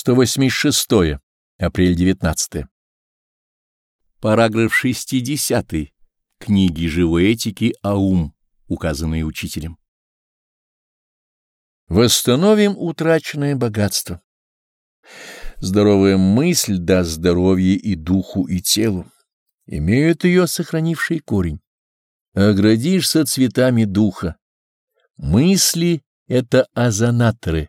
186. Апрель 19. Параграф 60. Книги живой этики АУМ, указанные учителем. Восстановим утраченное богатство. Здоровая мысль даст здоровье и духу, и телу. Имеют ее сохранивший корень. Оградишься цветами духа. Мысли — это озонаторы,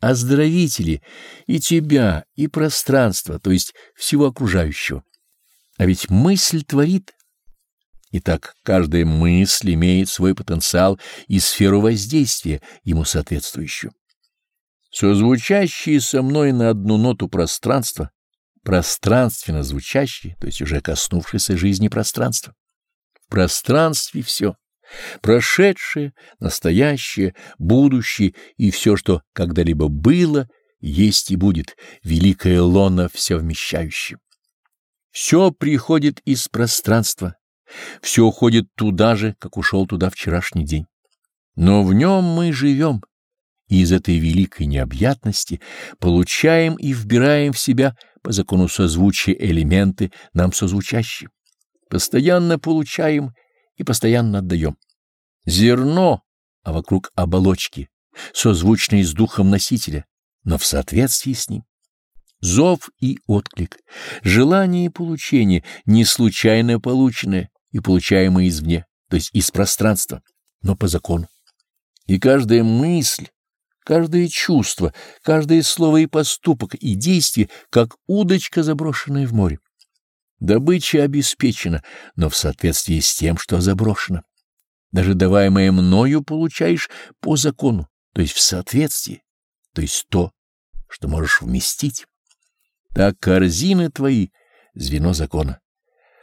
оздоровители и тебя, и пространство, то есть всего окружающего. А ведь мысль творит. Итак, каждая мысль имеет свой потенциал и сферу воздействия, ему соответствующую. Созвучащие со мной на одну ноту пространства, пространственно звучащие, то есть уже коснувшиеся жизни пространства. В пространстве все. Прошедшее, настоящее, будущее и все, что когда-либо было, есть и будет, великое лоно все вмещающее. Все приходит из пространства, все уходит туда же, как ушел туда вчерашний день. Но в нем мы живем, и из этой великой необъятности получаем и вбираем в себя по закону созвучия элементы, нам созвучащие. Постоянно получаем и постоянно отдаем. Зерно, а вокруг оболочки, созвучные с духом носителя, но в соответствии с ним. Зов и отклик, желание и получение, не случайно полученное и получаемое извне, то есть из пространства, но по закону. И каждая мысль, каждое чувство, каждое слово и поступок и действие, как удочка, заброшенная в море. Добыча обеспечена, но в соответствии с тем, что заброшено. Даже даваемое мною получаешь по закону, то есть в соответствии, то есть то, что можешь вместить. Так корзины твои — звено закона.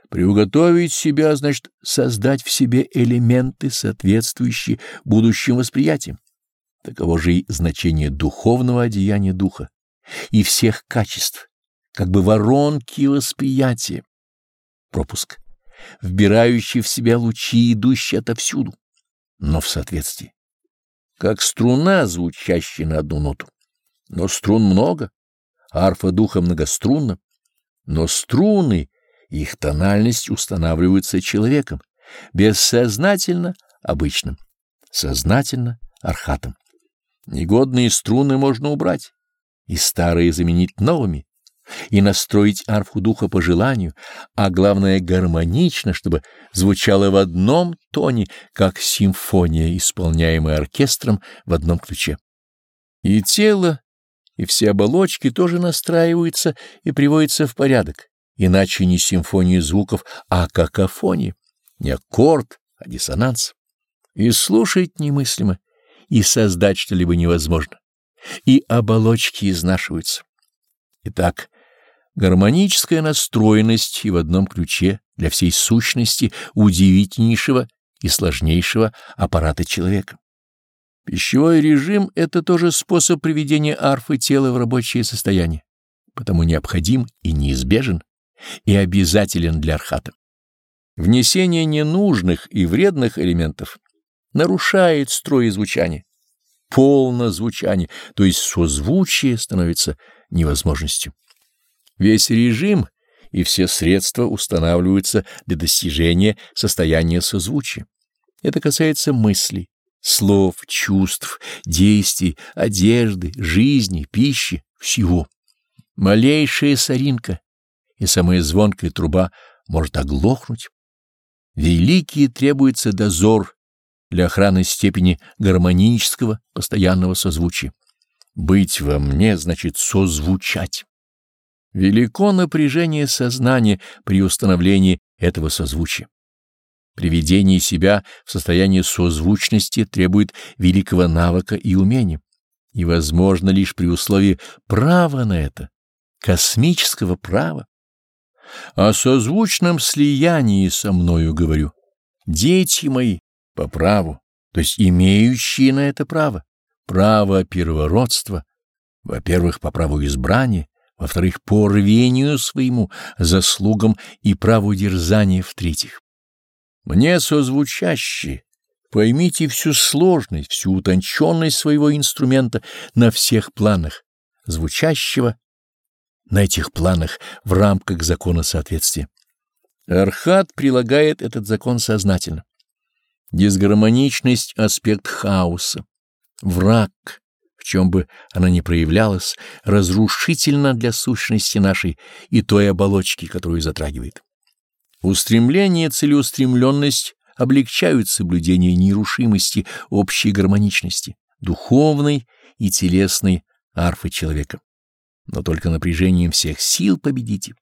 Приуготовить себя значит создать в себе элементы, соответствующие будущим восприятиям. Таково же и значение духовного одеяния духа и всех качеств, как бы воронки восприятия. Пропуск. Вбирающий в себя лучи, идущие отовсюду, но в соответствии. Как струна, звучащая на одну ноту. Но струн много, арфа духа многострунна, но струны, их тональность устанавливаются человеком, бессознательно обычным, сознательно архатом. Негодные струны можно убрать и старые заменить новыми, и настроить арфу духа по желанию, а главное гармонично, чтобы звучало в одном тоне, как симфония, исполняемая оркестром в одном ключе. И тело, и все оболочки тоже настраиваются и приводятся в порядок, иначе не симфония звуков, а какофония, не аккорд, а диссонанс. И слушать немыслимо, и создать что-либо невозможно, и оболочки изнашиваются. Итак, гармоническая настроенность и в одном ключе для всей сущности удивительнейшего и сложнейшего аппарата человека. Пищевой режим — это тоже способ приведения арфы тела в рабочее состояние, потому необходим и неизбежен, и обязателен для архата. Внесение ненужных и вредных элементов нарушает строй звучания. Полно звучание, то есть созвучие становится невозможностью. Весь режим и все средства устанавливаются для достижения состояния созвучия. Это касается мыслей, слов, чувств, действий, одежды, жизни, пищи, всего. Малейшая соринка и самая звонкая труба может оглохнуть. Великий требуется дозор для охраны степени гармонического постоянного созвучия. Быть во мне значит созвучать. Велико напряжение сознания при установлении этого созвучия. Приведение себя в состояние созвучности требует великого навыка и умения, и возможно лишь при условии права на это, космического права. О созвучном слиянии со мною говорю. Дети мои, по праву, то есть имеющие на это право, право первородства, во-первых, по праву избрания, во-вторых, по рвению своему, заслугам и праву дерзания в-третьих. Мне созвучащие, поймите всю сложность, всю утонченность своего инструмента на всех планах, звучащего на этих планах в рамках закона соответствия. Архат прилагает этот закон сознательно. Дисгармоничность — аспект хаоса. Враг, в чем бы она ни проявлялась, разрушительно для сущности нашей и той оболочки, которую затрагивает. Устремление и целеустремленность облегчают соблюдение нерушимости общей гармоничности, духовной и телесной арфы человека. Но только напряжением всех сил победите.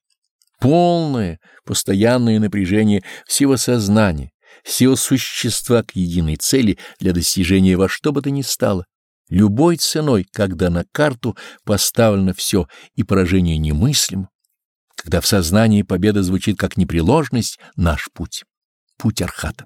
Полное, постоянное напряжение всего сознания, всего существа к единой цели для достижения во что бы то ни стало, любой ценой, когда на карту поставлено все и поражение немыслимо, когда в сознании победа звучит как непреложность, наш путь, путь Архата.